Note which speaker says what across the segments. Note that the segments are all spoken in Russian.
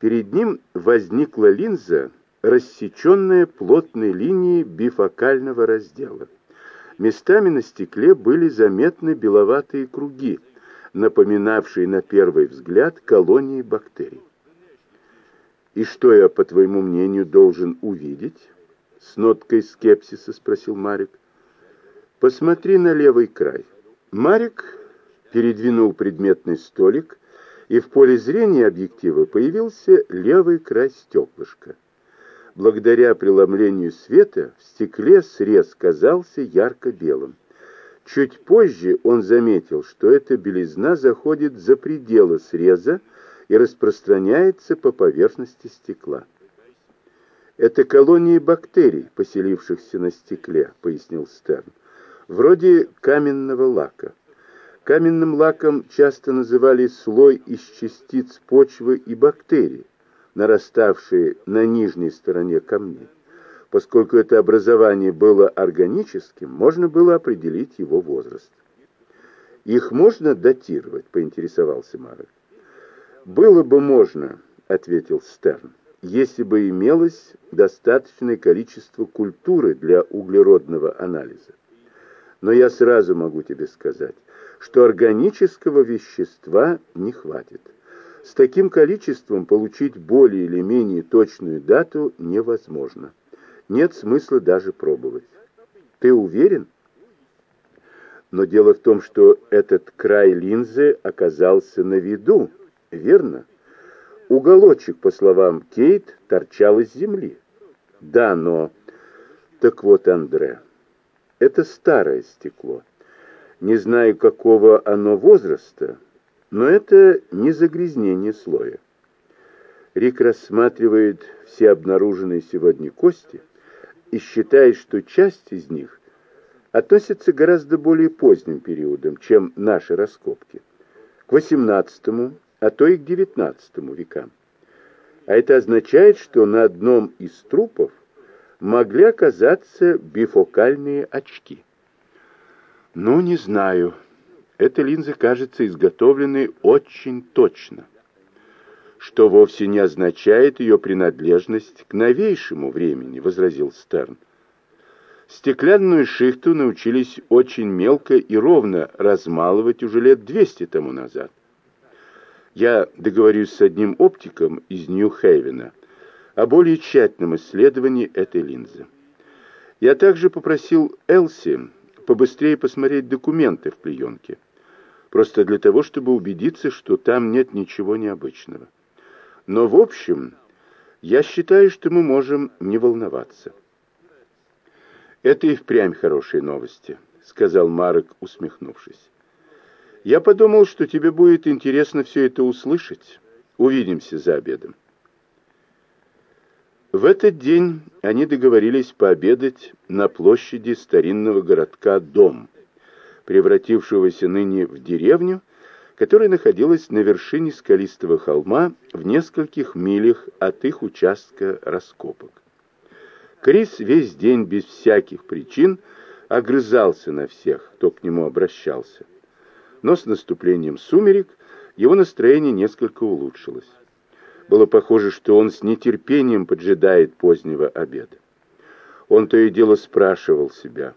Speaker 1: Перед ним возникла линза, рассеченная плотной линией бифокального раздела. Местами на стекле были заметны беловатые круги, напоминавшие на первый взгляд колонии бактерий. «И что я, по твоему мнению, должен увидеть?» С ноткой скепсиса спросил Марик. «Посмотри на левый край». Марик передвинул предметный столик, и в поле зрения объектива появился левый край стеклышка. Благодаря преломлению света в стекле срез казался ярко-белым. Чуть позже он заметил, что эта белизна заходит за пределы среза и распространяется по поверхности стекла. «Это колонии бактерий, поселившихся на стекле», — пояснил Стерн. «Вроде каменного лака». Каменным лаком часто называли слой из частиц почвы и бактерий, нараставшие на нижней стороне камней. Поскольку это образование было органическим, можно было определить его возраст. «Их можно датировать?» — поинтересовался Марек. «Было бы можно», — ответил Стерн, «если бы имелось достаточное количество культуры для углеродного анализа. Но я сразу могу тебе сказать, что органического вещества не хватит. С таким количеством получить более или менее точную дату невозможно. Нет смысла даже пробовать. Ты уверен? Но дело в том, что этот край линзы оказался на виду, верно? Уголочек, по словам Кейт, торчал из земли. Да, но... Так вот, Андре, это старое стекло. Не знаю, какого оно возраста, но это не загрязнение слоя. Рик рассматривает все обнаруженные сегодня кости и считает, что часть из них относится к гораздо более поздним периодам, чем наши раскопки, к XVIII, а то и к XIX векам. А это означает, что на одном из трупов могли оказаться бифокальные очки. Ну, не знаю. Эта линза кажется изготовленной очень точно, что вовсе не означает ее принадлежность к новейшему времени, возразил Стерн. Стеклянную шихту научились очень мелко и ровно размалывать уже лет 200 тому назад. Я договорюсь с одним оптиком из Нью-Хейвена о более тщательном исследовании этой линзы. Я также попросил Элси побыстрее посмотреть документы в клеенке. Просто для того, чтобы убедиться, что там нет ничего необычного. Но в общем, я считаю, что мы можем не волноваться. Это и впрямь хорошие новости, сказал Марек, усмехнувшись. Я подумал, что тебе будет интересно все это услышать. Увидимся за обедом. В этот день они договорились пообедать на площади старинного городка Дом, превратившегося ныне в деревню, которая находилась на вершине скалистого холма в нескольких милях от их участка раскопок. Крис весь день без всяких причин огрызался на всех, кто к нему обращался. Но с наступлением сумерек его настроение несколько улучшилось. Было похоже, что он с нетерпением поджидает позднего обеда. Он то и дело спрашивал себя,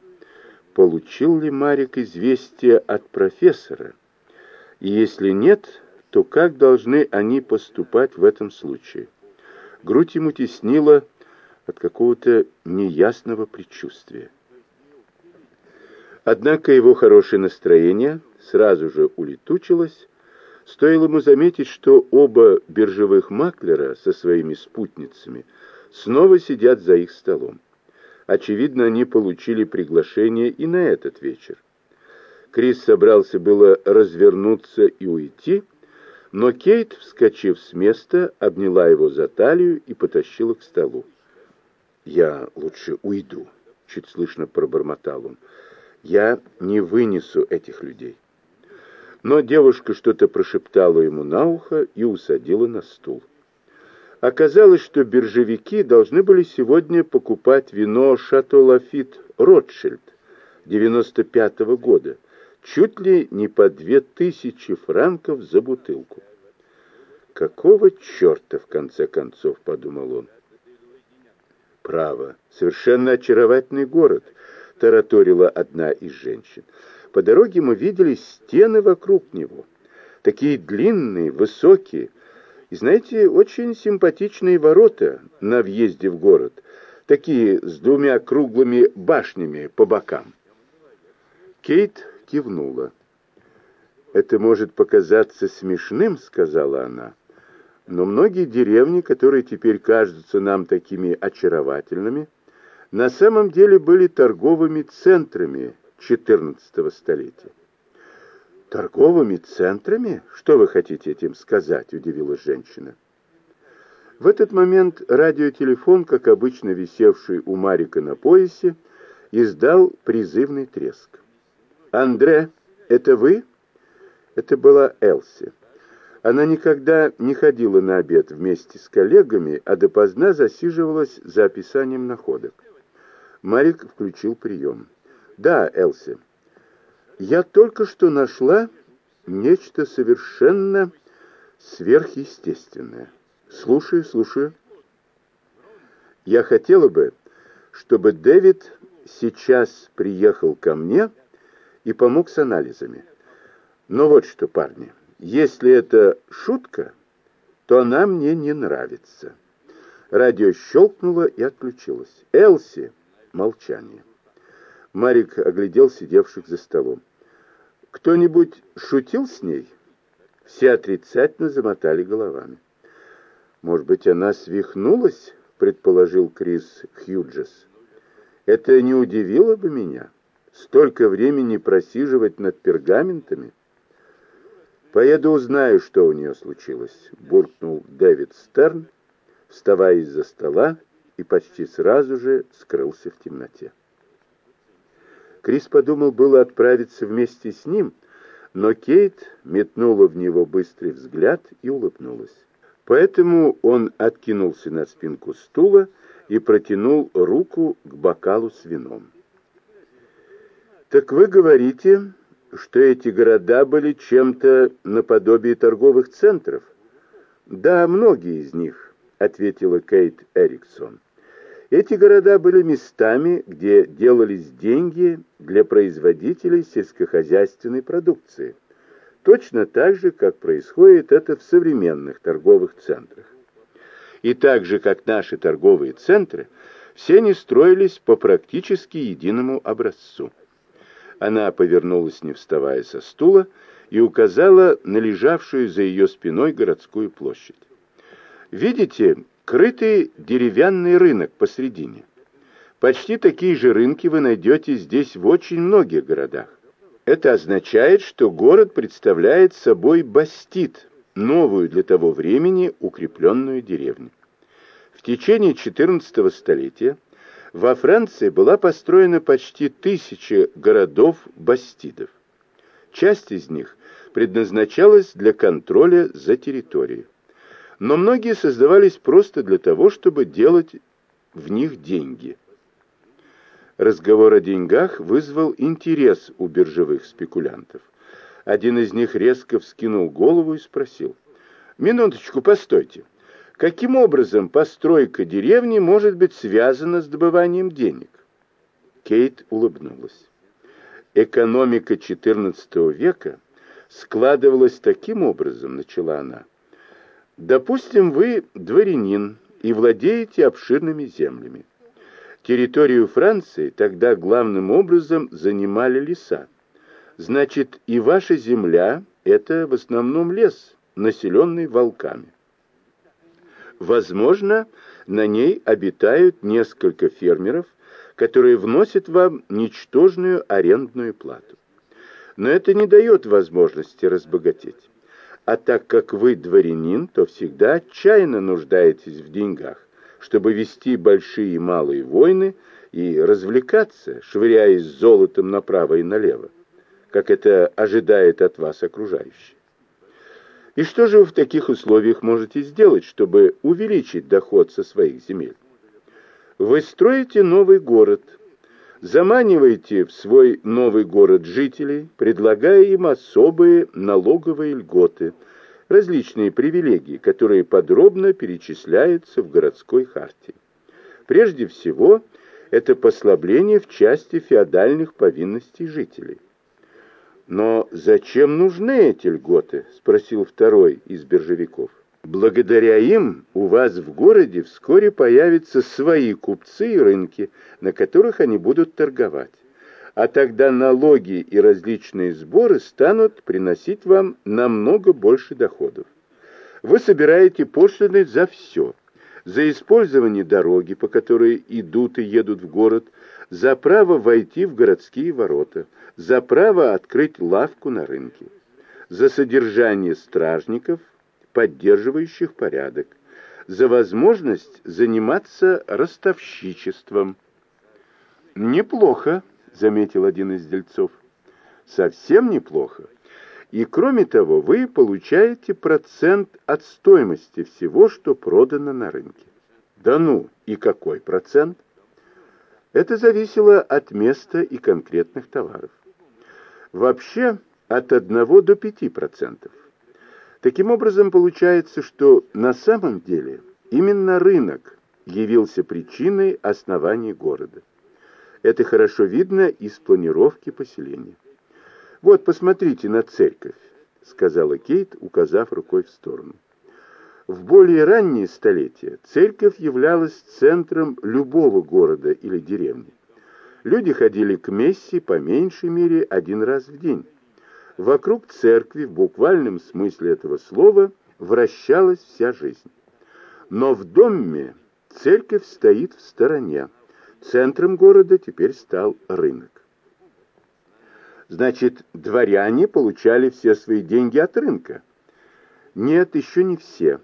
Speaker 1: получил ли Марик известие от профессора, и если нет, то как должны они поступать в этом случае? Грудь ему теснила от какого-то неясного предчувствия. Однако его хорошее настроение сразу же улетучилось, Стоило ему заметить, что оба биржевых маклера со своими спутницами снова сидят за их столом. Очевидно, они получили приглашение и на этот вечер. Крис собрался было развернуться и уйти, но Кейт, вскочив с места, обняла его за талию и потащила к столу. «Я лучше уйду», — чуть слышно пробормотал он. «Я не вынесу этих людей» но девушка что-то прошептала ему на ухо и усадила на стул. Оказалось, что биржевики должны были сегодня покупать вино «Шато Лафит Ротшильд» 95 -го года, чуть ли не по две тысячи франков за бутылку. Какого черта, в конце концов, подумал он. Право, совершенно очаровательный город, тараторила одна из женщин. По дороге мы видели стены вокруг него. Такие длинные, высокие. И знаете, очень симпатичные ворота на въезде в город. Такие с двумя круглыми башнями по бокам. Кейт кивнула. «Это может показаться смешным», — сказала она. «Но многие деревни, которые теперь кажутся нам такими очаровательными, на самом деле были торговыми центрами XIV столетия. «Торговыми центрами? Что вы хотите этим сказать?» – удивилась женщина. В этот момент радиотелефон, как обычно висевший у Марика на поясе, издал призывный треск. «Андре, это вы?» Это была Элси. Она никогда не ходила на обед вместе с коллегами, а допоздна засиживалась за описанием находок. Марик включил прием. «Да, Элси, я только что нашла нечто совершенно сверхъестественное. Слушаю, слушаю. Я хотела бы, чтобы Дэвид сейчас приехал ко мне и помог с анализами. Но вот что, парни, если это шутка, то она мне не нравится. Радио щелкнуло и отключилось. Элси, молчание. Марик оглядел сидевших за столом. «Кто-нибудь шутил с ней?» Все отрицательно замотали головами. «Может быть, она свихнулась?» — предположил Крис Хьюджес. «Это не удивило бы меня. Столько времени просиживать над пергаментами». «Поеду узнаю, что у нее случилось», — буркнул Дэвид Стерн, вставая из-за стола и почти сразу же скрылся в темноте. Крис подумал было отправиться вместе с ним, но Кейт метнула в него быстрый взгляд и улыбнулась. Поэтому он откинулся на спинку стула и протянул руку к бокалу с вином. «Так вы говорите, что эти города были чем-то наподобие торговых центров?» «Да, многие из них», — ответила Кейт Эриксон. Эти города были местами, где делались деньги для производителей сельскохозяйственной продукции, точно так же, как происходит это в современных торговых центрах. И так же, как наши торговые центры, все они строились по практически единому образцу. Она повернулась, не вставая со стула, и указала на лежавшую за ее спиной городскую площадь. Видите, крытый деревянный рынок посредине. Почти такие же рынки вы найдете здесь в очень многих городах. Это означает, что город представляет собой бастит, новую для того времени укрепленную деревню. В течение XIV столетия во Франции была построена почти тысяча городов-бастидов. Часть из них предназначалась для контроля за территорией но многие создавались просто для того, чтобы делать в них деньги. Разговор о деньгах вызвал интерес у биржевых спекулянтов. Один из них резко вскинул голову и спросил, «Минуточку, постойте. Каким образом постройка деревни может быть связана с добыванием денег?» Кейт улыбнулась. Экономика XIV века складывалась таким образом, начала она, Допустим, вы дворянин и владеете обширными землями. Территорию Франции тогда главным образом занимали леса. Значит, и ваша земля – это в основном лес, населенный волками. Возможно, на ней обитают несколько фермеров, которые вносят вам ничтожную арендную плату. Но это не дает возможности разбогатеть. А так как вы дворянин, то всегда отчаянно нуждаетесь в деньгах, чтобы вести большие и малые войны и развлекаться, швыряясь золотом направо и налево, как это ожидает от вас окружающие. И что же вы в таких условиях можете сделать, чтобы увеличить доход со своих земель? Вы строите новый город, заманиваете в свой новый город жителей, предлагая им особые налоговые льготы, различные привилегии, которые подробно перечисляются в городской харте. Прежде всего, это послабление в части феодальных повинностей жителей. «Но зачем нужны эти льготы?» — спросил второй из биржевиков. «Благодаря им у вас в городе вскоре появятся свои купцы и рынки, на которых они будут торговать. А тогда налоги и различные сборы станут приносить вам намного больше доходов. Вы собираете пошлины за все. За использование дороги, по которой идут и едут в город, за право войти в городские ворота, за право открыть лавку на рынке, за содержание стражников, поддерживающих порядок, за возможность заниматься ростовщичеством. «Неплохо», — заметил один из дельцов. «Совсем неплохо. И кроме того, вы получаете процент от стоимости всего, что продано на рынке». «Да ну, и какой процент?» Это зависело от места и конкретных товаров. Вообще от 1 до 5%. Таким образом, получается, что на самом деле именно рынок явился причиной основания города. Это хорошо видно из планировки поселения. «Вот, посмотрите на церковь», — сказала Кейт, указав рукой в сторону. В более ранние столетия церковь являлась центром любого города или деревни. Люди ходили к мессе по меньшей мере один раз в день. Вокруг церкви, в буквальном смысле этого слова, вращалась вся жизнь. Но в доме церковь стоит в стороне. Центром города теперь стал рынок. Значит, дворяне получали все свои деньги от рынка? Нет, еще не все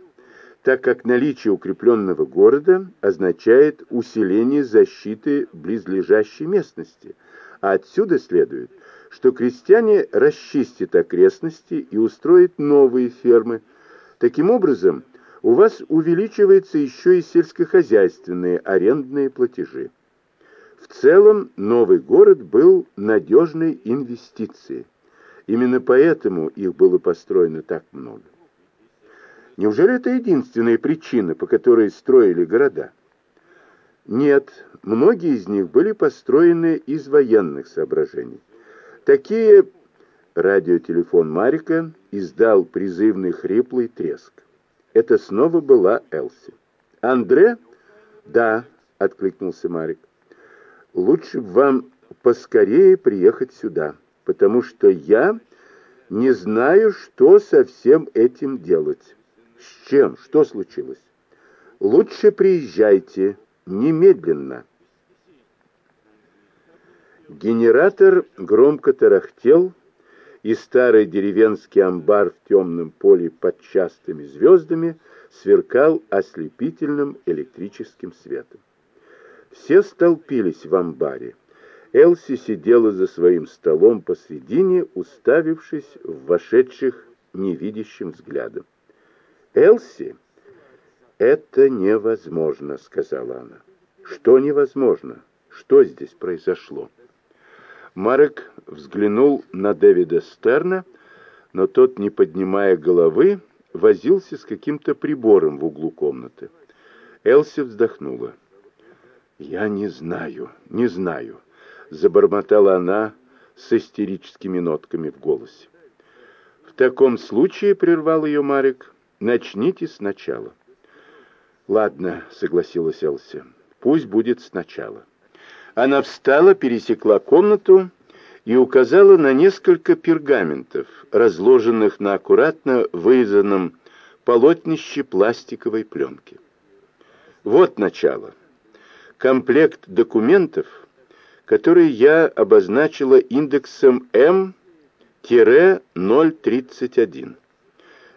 Speaker 1: так как наличие укрепленного города означает усиление защиты близлежащей местности, а отсюда следует, что крестьяне расчистят окрестности и устроят новые фермы. Таким образом, у вас увеличиваются еще и сельскохозяйственные арендные платежи. В целом, новый город был надежной инвестицией. Именно поэтому их было построено так много. Неужели это единственная причина, по которой строили города? Нет, многие из них были построены из военных соображений. Такие радиотелефон Марика издал призывный хриплый треск. Это снова была Элси. «Андре?» «Да», — откликнулся Марик. «Лучше вам поскорее приехать сюда, потому что я не знаю, что со всем этим делать». «С чем? Что случилось?» «Лучше приезжайте. Немедленно». Генератор громко тарахтел, и старый деревенский амбар в темном поле под частыми звездами сверкал ослепительным электрическим светом. Все столпились в амбаре. Элси сидела за своим столом посредине, уставившись в вошедших невидящим взглядом. «Элси, это невозможно», — сказала она. «Что невозможно? Что здесь произошло?» Марек взглянул на Дэвида Стерна, но тот, не поднимая головы, возился с каким-то прибором в углу комнаты. Элси вздохнула. «Я не знаю, не знаю», — забормотала она с истерическими нотками в голосе. «В таком случае», — прервал ее Марик, Начните сначала. Ладно, согласилась Элси. Пусть будет сначала. Она встала, пересекла комнату и указала на несколько пергаментов, разложенных на аккуратно вырезанном полотнище пластиковой пленки. Вот начало. Комплект документов, который я обозначила индексом М-031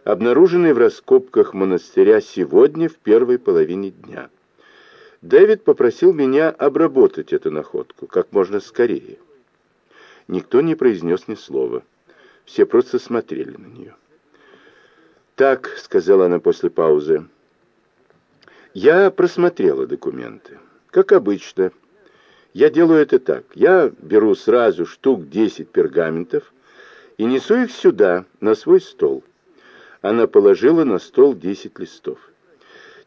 Speaker 1: обнаруженный в раскопках монастыря сегодня в первой половине дня. Дэвид попросил меня обработать эту находку как можно скорее. Никто не произнес ни слова. Все просто смотрели на нее. «Так», — сказала она после паузы, — «я просмотрела документы. Как обычно. Я делаю это так. Я беру сразу штук 10 пергаментов и несу их сюда, на свой стол» Она положила на стол 10 листов.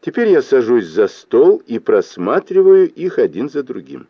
Speaker 1: Теперь я сажусь за стол и просматриваю их один за другим.